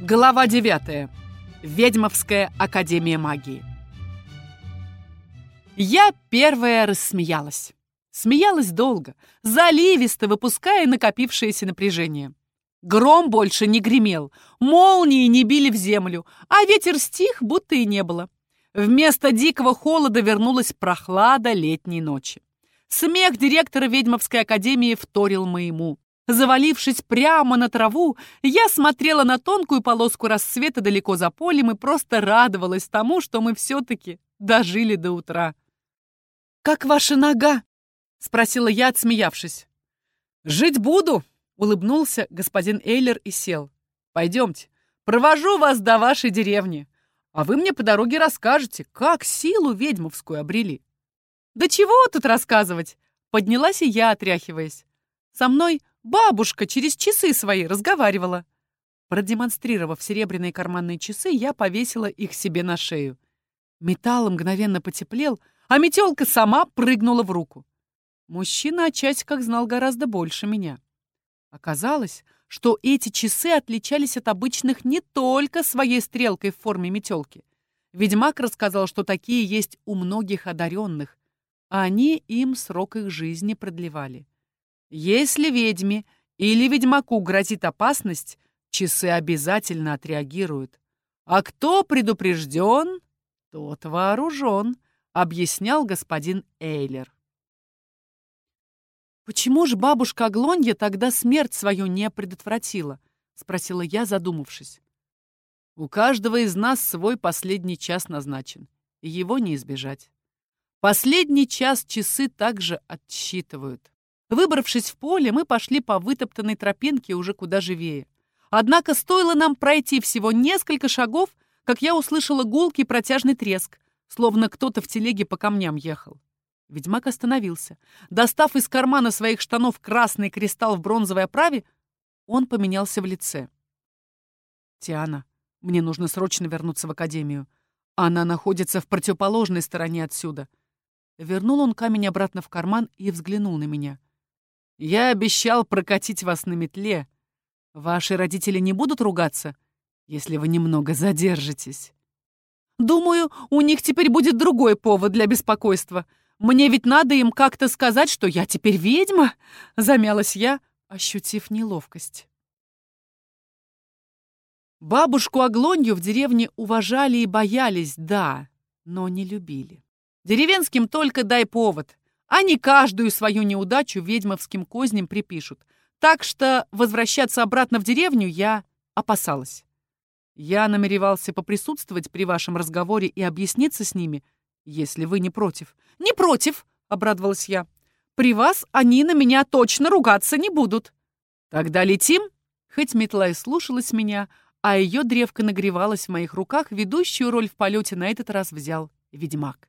Глава 9. Ведьмовская академия магии. Я первая рассмеялась. Смеялась долго, заливисто выпуская накопившееся напряжение. Гром больше не гремел, молнии не били в землю, а ветер стих, будто и не было. Вместо дикого холода вернулась прохлада летней ночи. Смех директора ведьмовской академии вторил моему. Завалившись прямо на траву, я смотрела на тонкую полоску рассвета далеко за полем и просто радовалась тому, что мы все-таки дожили до утра. «Как ваша нога?» — спросила я, отсмеявшись. «Жить буду!» — улыбнулся господин Эйлер и сел. «Пойдемте, провожу вас до вашей деревни, а вы мне по дороге расскажете, как силу ведьмовскую обрели». «Да чего тут рассказывать?» — поднялась и я, отряхиваясь. Со мной Бабушка через часы свои разговаривала. Продемонстрировав серебряные карманные часы, я повесила их себе на шею. Металл мгновенно потеплел, а метелка сама прыгнула в руку. Мужчина о часиках знал гораздо больше меня. Оказалось, что эти часы отличались от обычных не только своей стрелкой в форме метелки. Ведьмак рассказал, что такие есть у многих одаренных, а они им срок их жизни продлевали. Если ведьме или ведьмаку грозит опасность, часы обязательно отреагируют. А кто предупрежден, тот вооружен, объяснял господин Эйлер. «Почему же бабушка Аглонья тогда смерть свою не предотвратила?» — спросила я, задумавшись. «У каждого из нас свой последний час назначен, и его не избежать. Последний час часы также отсчитывают. Выбравшись в поле, мы пошли по вытоптанной тропинке уже куда живее. Однако стоило нам пройти всего несколько шагов, как я услышала гулкий протяжный треск, словно кто-то в телеге по камням ехал. Ведьмак остановился. Достав из кармана своих штанов красный кристалл в бронзовой оправе, он поменялся в лице. «Тиана, мне нужно срочно вернуться в академию. Она находится в противоположной стороне отсюда». Вернул он камень обратно в карман и взглянул на меня. Я обещал прокатить вас на метле. Ваши родители не будут ругаться, если вы немного задержитесь. Думаю, у них теперь будет другой повод для беспокойства. Мне ведь надо им как-то сказать, что я теперь ведьма, замялась я, ощутив неловкость. Бабушку Аглонью в деревне уважали и боялись, да, но не любили. Деревенским только дай повод. Они каждую свою неудачу ведьмовским козням припишут. Так что возвращаться обратно в деревню я опасалась. Я намеревался поприсутствовать при вашем разговоре и объясниться с ними, если вы не против. «Не против!» — обрадовалась я. «При вас они на меня точно ругаться не будут». «Тогда летим?» Хоть метла и слушалась меня, а ее древко нагревалась в моих руках, ведущую роль в полете на этот раз взял ведьмак.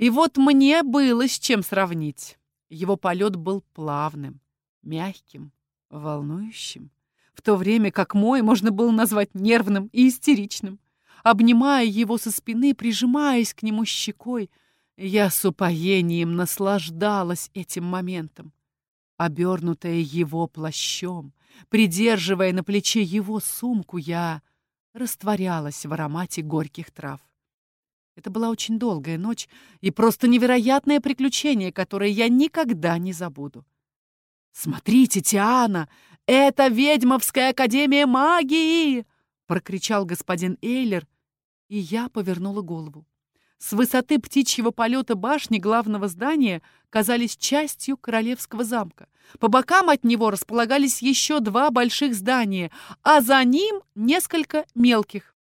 И вот мне было с чем сравнить. Его полет был плавным, мягким, волнующим, в то время как мой можно было назвать нервным и истеричным. Обнимая его со спины, прижимаясь к нему щекой, я с упоением наслаждалась этим моментом. Обернутая его плащом, придерживая на плече его сумку, я растворялась в аромате горьких трав. Это была очень долгая ночь и просто невероятное приключение, которое я никогда не забуду. «Смотрите, Тиана, это ведьмовская академия магии!» — прокричал господин Эйлер, и я повернула голову. С высоты птичьего полета башни главного здания казались частью королевского замка. По бокам от него располагались еще два больших здания, а за ним несколько мелких.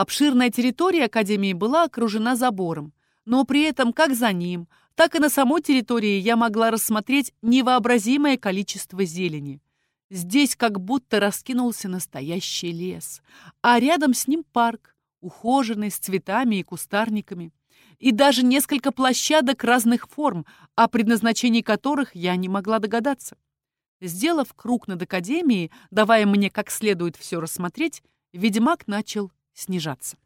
Обширная территория Академии была окружена забором, но при этом как за ним, так и на самой территории я могла рассмотреть невообразимое количество зелени. Здесь как будто раскинулся настоящий лес, а рядом с ним парк, ухоженный с цветами и кустарниками, и даже несколько площадок разных форм, о предназначении которых я не могла догадаться. Сделав круг над Академией, давая мне как следует все рассмотреть, ведьмак начал снижаться.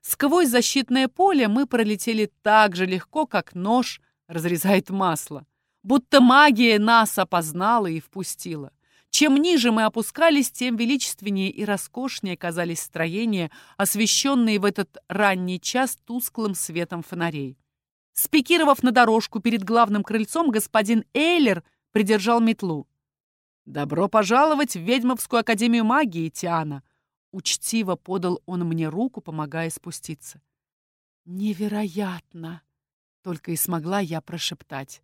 Сквозь защитное поле мы пролетели так же легко, как нож разрезает масло. Будто магия нас опознала и впустила. Чем ниже мы опускались, тем величественнее и роскошнее казались строения, освещенные в этот ранний час тусклым светом фонарей. Спикировав на дорожку перед главным крыльцом, господин Эйлер придержал метлу. «Добро пожаловать в Ведьмовскую академию магии, Тиана!» Учтиво подал он мне руку, помогая спуститься. «Невероятно!» — только и смогла я прошептать.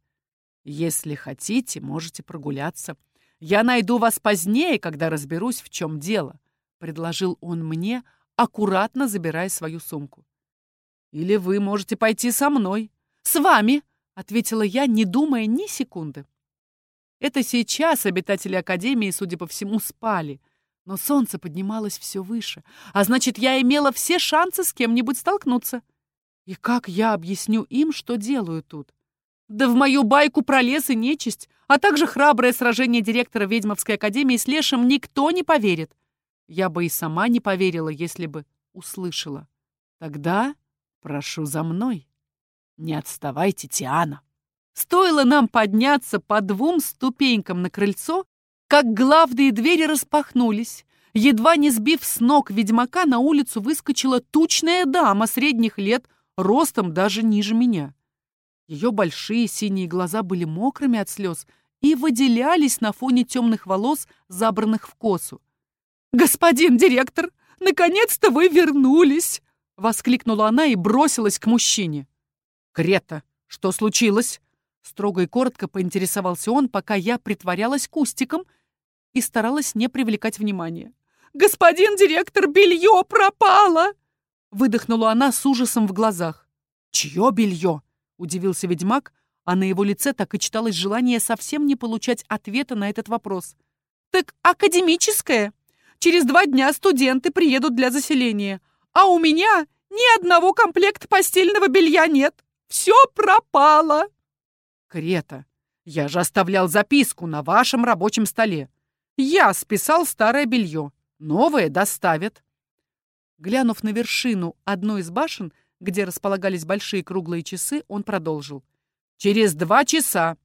«Если хотите, можете прогуляться. Я найду вас позднее, когда разберусь, в чем дело», — предложил он мне, аккуратно забирая свою сумку. «Или вы можете пойти со мной». «С вами», — ответила я, не думая ни секунды. Это сейчас обитатели Академии, судя по всему, спали, но солнце поднималось все выше, а значит, я имела все шансы с кем-нибудь столкнуться. И как я объясню им, что делаю тут? Да в мою байку про лес и нечисть, а также храброе сражение директора Ведьмовской академии с Лешем никто не поверит. Я бы и сама не поверила, если бы услышала. Тогда прошу за мной. Не отставайте, Тиана. Стоило нам подняться по двум ступенькам на крыльцо, как главные двери распахнулись. Едва не сбив с ног ведьмака, на улицу выскочила тучная дама средних лет, ростом даже ниже меня. Ее большие синие глаза были мокрыми от слез и выделялись на фоне темных волос, забранных в косу. «Господин директор, наконец-то вы вернулись!» — воскликнула она и бросилась к мужчине. «Крета, что случилось?» Строго и коротко поинтересовался он, пока я притворялась кустиком и старалась не привлекать внимания. «Господин директор, белье пропало!» Выдохнула она с ужасом в глазах. «Чье белье?» Удивился ведьмак, а на его лице так и читалось желание совсем не получать ответа на этот вопрос. «Так академическое. Через два дня студенты приедут для заселения. А у меня ни одного комплекта постельного белья нет. Все пропало!» «Крета, я же оставлял записку на вашем рабочем столе. Я списал старое белье. Новое доставят». Глянув на вершину одной из башен, где располагались большие круглые часы, он продолжил. «Через два часа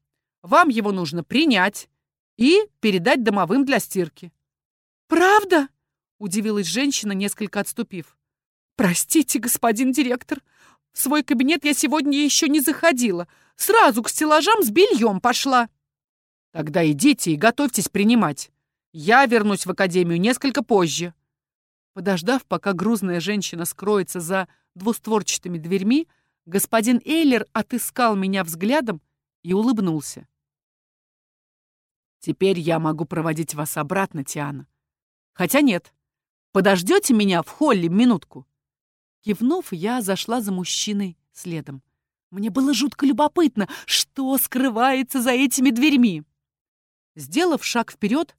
вам его нужно принять и передать домовым для стирки». «Правда?» — удивилась женщина, несколько отступив. «Простите, господин директор, в свой кабинет я сегодня еще не заходила. Сразу к стеллажам с бельем пошла». «Тогда идите и готовьтесь принимать. Я вернусь в академию несколько позже». Подождав, пока грузная женщина скроется за двустворчатыми дверьми, господин Эйлер отыскал меня взглядом и улыбнулся. «Теперь я могу проводить вас обратно, Тиана. Хотя нет, подождете меня в холле минутку?» Кивнув, я зашла за мужчиной следом. Мне было жутко любопытно, что скрывается за этими дверьми. Сделав шаг вперед,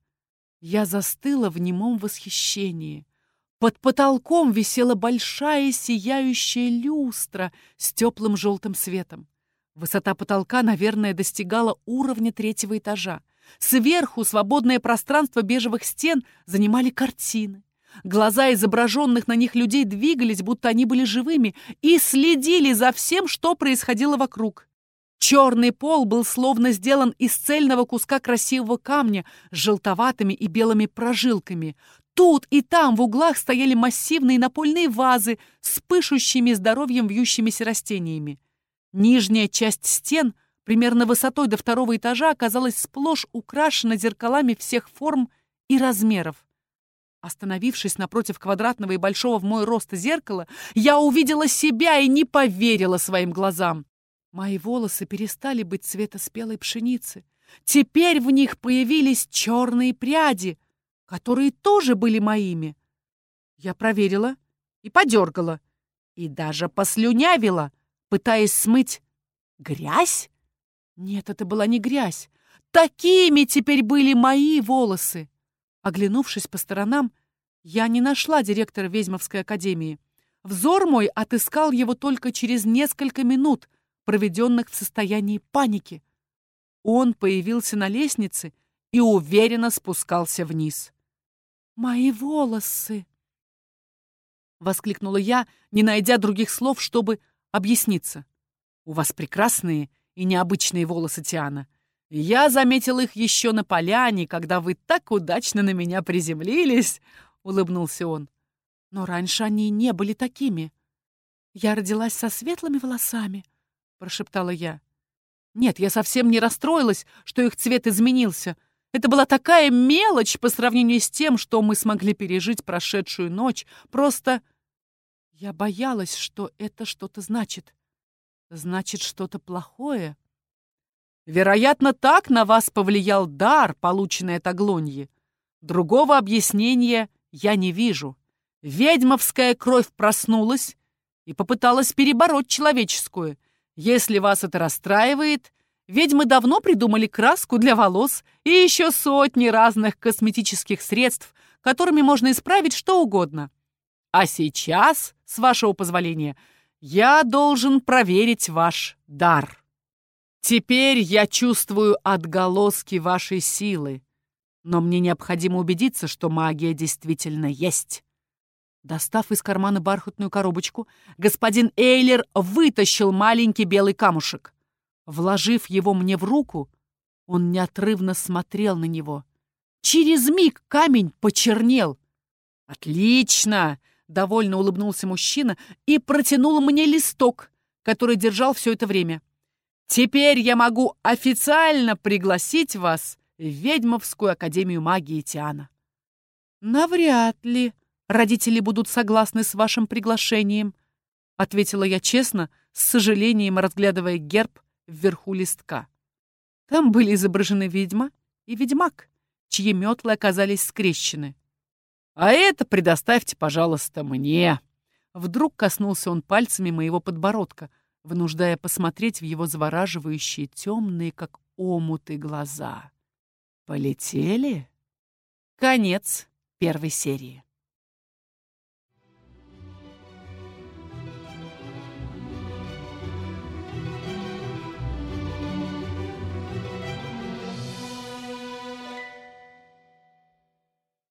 я застыла в немом восхищении. Под потолком висела большая сияющая люстра с теплым желтым светом. Высота потолка, наверное, достигала уровня третьего этажа. Сверху свободное пространство бежевых стен занимали картины. Глаза изображенных на них людей двигались, будто они были живыми, и следили за всем, что происходило вокруг. Черный пол был словно сделан из цельного куска красивого камня с желтоватыми и белыми прожилками. Тут и там в углах стояли массивные напольные вазы с пышущими здоровьем вьющимися растениями. Нижняя часть стен, примерно высотой до второго этажа, оказалась сплошь украшена зеркалами всех форм и размеров. Остановившись напротив квадратного и большого в мой рост зеркала, я увидела себя и не поверила своим глазам. Мои волосы перестали быть цвета спелой пшеницы. Теперь в них появились черные пряди, которые тоже были моими. Я проверила и подергала, и даже послюнявила, пытаясь смыть грязь. Нет, это была не грязь. Такими теперь были мои волосы. Оглянувшись по сторонам, я не нашла директора Ведьмовской академии. Взор мой отыскал его только через несколько минут, проведенных в состоянии паники. Он появился на лестнице и уверенно спускался вниз. «Мои волосы!» — воскликнула я, не найдя других слов, чтобы объясниться. «У вас прекрасные и необычные волосы, Тиана. Я заметил их еще на поляне, когда вы так удачно на меня приземлились, — улыбнулся он. Но раньше они не были такими. Я родилась со светлыми волосами, — прошептала я. Нет, я совсем не расстроилась, что их цвет изменился. Это была такая мелочь по сравнению с тем, что мы смогли пережить прошедшую ночь. Просто я боялась, что это что-то значит. Значит, что-то плохое. Вероятно, так на вас повлиял дар, полученный от Аглоньи. Другого объяснения я не вижу. Ведьмовская кровь проснулась и попыталась перебороть человеческую. Если вас это расстраивает, ведьмы давно придумали краску для волос и еще сотни разных косметических средств, которыми можно исправить что угодно. А сейчас, с вашего позволения, я должен проверить ваш дар. Теперь я чувствую отголоски вашей силы, но мне необходимо убедиться, что магия действительно есть. Достав из кармана бархатную коробочку, господин Эйлер вытащил маленький белый камушек. Вложив его мне в руку, он неотрывно смотрел на него. Через миг камень почернел. «Отлично!» — довольно улыбнулся мужчина и протянул мне листок, который держал все это время. Теперь я могу официально пригласить вас в Ведьмовскую Академию Магии Тиана. Навряд ли родители будут согласны с вашим приглашением, ответила я честно, с сожалением разглядывая герб вверху листка. Там были изображены ведьма и ведьмак, чьи метлы оказались скрещены. А это предоставьте, пожалуйста, мне. Вдруг коснулся он пальцами моего подбородка — вынуждая посмотреть в его завораживающие темные, как омуты, глаза. Полетели? Конец первой серии.